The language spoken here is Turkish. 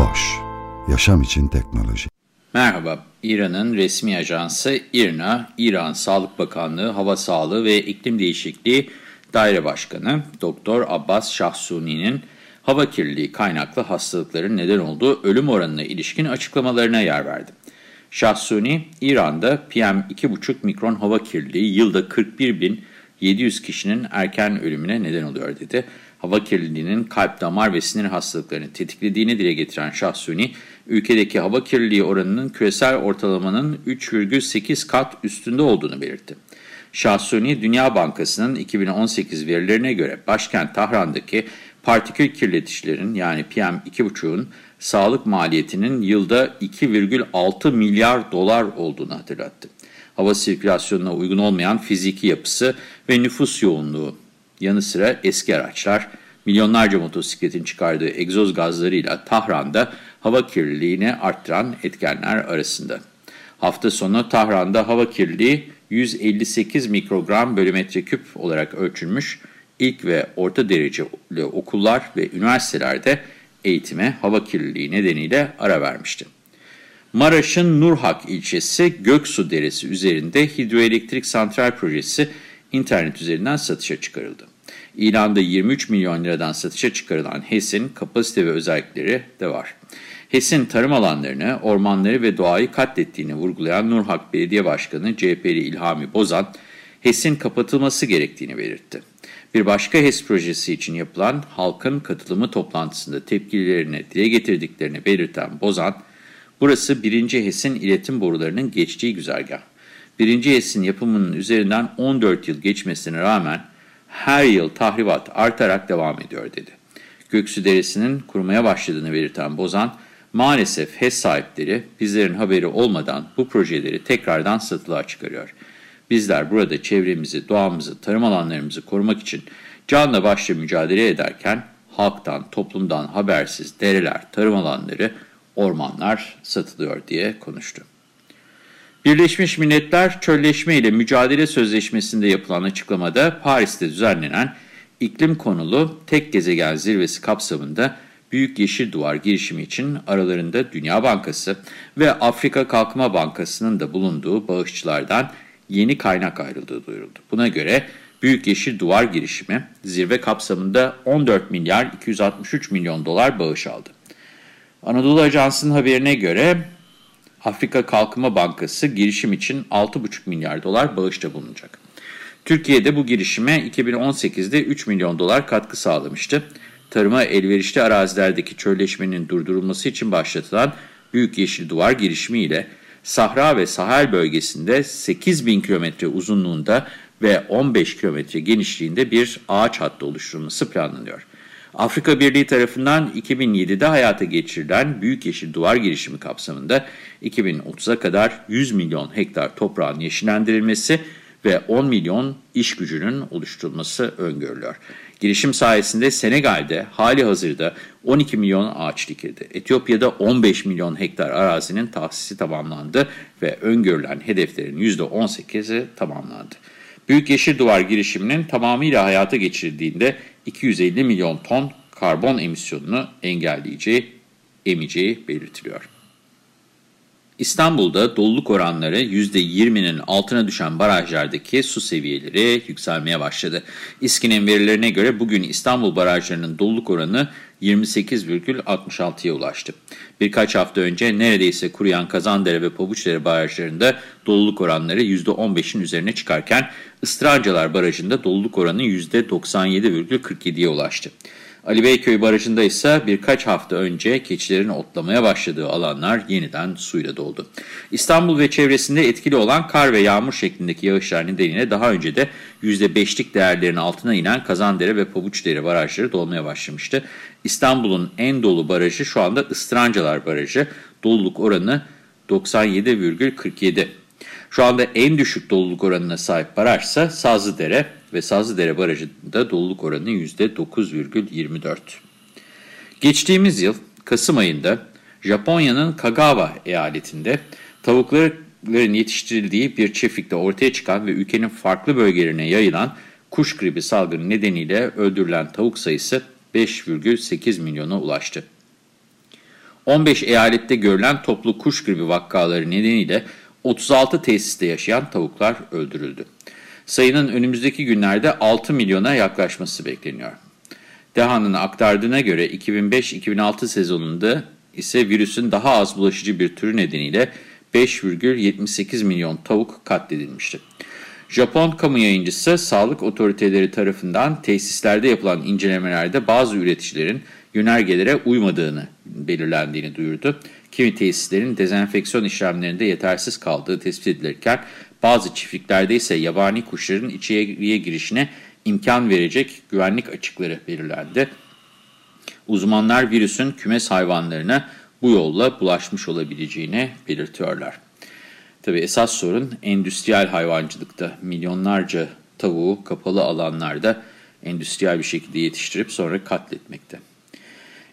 Boş, yaşam için teknoloji. Merhaba, İran'ın resmi ajansı İRNA, İran Sağlık Bakanlığı Hava Sağlığı ve İklim Değişikliği Daire Başkanı Doktor Abbas Şahsuni'nin hava kirliliği kaynaklı hastalıkların neden olduğu ölüm oranına ilişkin açıklamalarına yer verdi. Şahsuni, İran'da PM2,5 mikron hava kirliliği yılda 41.700 kişinin erken ölümüne neden oluyor dedi. Hava kirliliğinin kalp, damar ve sinir hastalıklarını tetiklediğini dile getiren Şahsuni, ülkedeki hava kirliliği oranının küresel ortalamanın 3,8 kat üstünde olduğunu belirtti. Şahsuni, Dünya Bankası'nın 2018 verilerine göre başkent Tahran'daki partikül kirleticilerin yani PM2,5'un sağlık maliyetinin yılda 2,6 milyar dolar olduğunu hatırlattı. Hava sirkülasyonuna uygun olmayan fiziki yapısı ve nüfus yoğunluğu yanı sıra eski araçlar, milyonlarca motosikletin çıkardığı egzoz gazlarıyla Tahran'da hava kirliliğini arttıran etkenler arasında. Hafta sonu Tahran'da hava kirliliği 158 mikrogram bölü metreküp olarak ölçülmüş. İlk ve orta dereceli okullar ve üniversitelerde eğitime hava kirliliği nedeniyle ara vermişti. Maraş'ın Nurhak ilçesi Göksu Deresi üzerinde hidroelektrik santral projesi internet üzerinden satışa çıkarıldı. İlanda 23 milyon liradan satışa çıkarılan HES'in kapasite ve özellikleri de var. HES'in tarım alanlarını, ormanları ve doğayı katlettiğini vurgulayan Nurhak Belediye Başkanı CHP'li İlhami Bozan, HES'in kapatılması gerektiğini belirtti. Bir başka HES projesi için yapılan halkın katılımı toplantısında tepkilerini dile getirdiklerini belirten Bozan, burası 1. HES'in iletim borularının geçtiği güzergah. 1. HES'in yapımının üzerinden 14 yıl geçmesine rağmen her yıl tahribat artarak devam ediyor dedi. Göksu Deresi'nin kurumaya başladığını belirten Bozan, maalesef HES sahipleri bizlerin haberi olmadan bu projeleri tekrardan satılığa çıkarıyor. Bizler burada çevremizi, doğamızı, tarım alanlarımızı korumak için canla başla mücadele ederken halktan, toplumdan habersiz dereler, tarım alanları, ormanlar satılıyor diye konuştu. Birleşmiş Milletler Çölleşme ile Mücadele Sözleşmesi'nde yapılan açıklamada Paris'te düzenlenen iklim konulu tek gezegen zirvesi kapsamında Büyük Yeşil Duvar girişimi için aralarında Dünya Bankası ve Afrika Kalkınma Bankası'nın da bulunduğu bağışçılardan yeni kaynak ayrıldığı duyuruldu. Buna göre Büyük Yeşil Duvar girişimi zirve kapsamında 14 milyar 263 milyon dolar bağış aldı. Anadolu Ajansı'nın haberine göre Afrika Kalkınma Bankası girişim için 6,5 milyar dolar bağışta bulunacak. Türkiye'de bu girişime 2018'de 3 milyon dolar katkı sağlamıştı. Tarıma elverişli arazilerdeki çölleşmenin durdurulması için başlatılan Büyük Yeşil Duvar girişimi ile Sahra ve Sahel bölgesinde 8 bin kilometre uzunluğunda ve 15 kilometre genişliğinde bir ağaç hattı oluşturulması planlanıyor. Afrika Birliği tarafından 2007'de hayata geçirilen Büyük Yeşil Duvar girişimi kapsamında 2030'a kadar 100 milyon hektar toprağın yeşillendirilmesi ve 10 milyon iş gücünün oluşturulması öngörülüyor. Girişim sayesinde Senegal'de hali hazırda 12 milyon ağaç dikildi. Etiyopya'da 15 milyon hektar arazinin tahsisi tamamlandı ve öngörülen hedeflerin %18'i tamamlandı. Büyük Yeşil Duvar girişiminin tamamıyla hayata geçirildiğinde 250 milyon ton karbon emisyonunu engelleyeceği, emeceği belirtiliyor. İstanbul'da doluluk oranları %20'nin altına düşen barajlardaki su seviyeleri yükselmeye başladı. İSKİ'nin verilerine göre bugün İstanbul barajlarının doluluk oranı 28,66'ya ulaştı. Birkaç hafta önce neredeyse kuruyan Kazandere ve Pabuçdere barajlarında doluluk oranları %15'in üzerine çıkarken Istrancalar Barajı'nda doluluk oranı %97,47'ye ulaştı. Ali Beyköy Barajı'nda ise birkaç hafta önce keçilerin otlamaya başladığı alanlar yeniden suyla doldu. İstanbul ve çevresinde etkili olan kar ve yağmur şeklindeki yağışlar nedeniyle daha önce de %5'lik değerlerin altına inen Kazandere ve Pabuçdere barajları dolmaya başlamıştı. İstanbul'un en dolu barajı şu anda Istrancalar Barajı. Doluluk oranı 97,47. Şu anda en düşük doluluk oranına sahip baraj ise Sazlıdere ve Sazlıdere Barajı'nda doluluk oranı %9,24. Geçtiğimiz yıl Kasım ayında Japonya'nın Kagawa eyaletinde tavukların yetiştirildiği bir çiftlikte ortaya çıkan ve ülkenin farklı bölgelerine yayılan kuş gribi salgını nedeniyle öldürülen tavuk sayısı 5,8 milyona ulaştı. 15 eyalette görülen toplu kuş gribi vakaları nedeniyle 36 tesiste yaşayan tavuklar öldürüldü. Sayının önümüzdeki günlerde 6 milyona yaklaşması bekleniyor. DEHA'nın aktardığına göre 2005-2006 sezonunda ise virüsün daha az bulaşıcı bir türü nedeniyle 5,78 milyon tavuk katledilmişti. Japon kamu yayıncısı sağlık otoriteleri tarafından tesislerde yapılan incelemelerde bazı üreticilerin yönergelere uymadığını belirlendiğini duyurdu. Kimi tesislerin dezenfeksiyon işlemlerinde yetersiz kaldığı tespit edilirken bazı çiftliklerde ise yabani kuşların içeriye girişine imkan verecek güvenlik açıkları belirlendi. Uzmanlar virüsün kümes hayvanlarına bu yolla bulaşmış olabileceğini belirtiyorlar. Tabii esas sorun endüstriyel hayvancılıkta. Milyonlarca tavuğu kapalı alanlarda endüstriyel bir şekilde yetiştirip sonra katletmekte.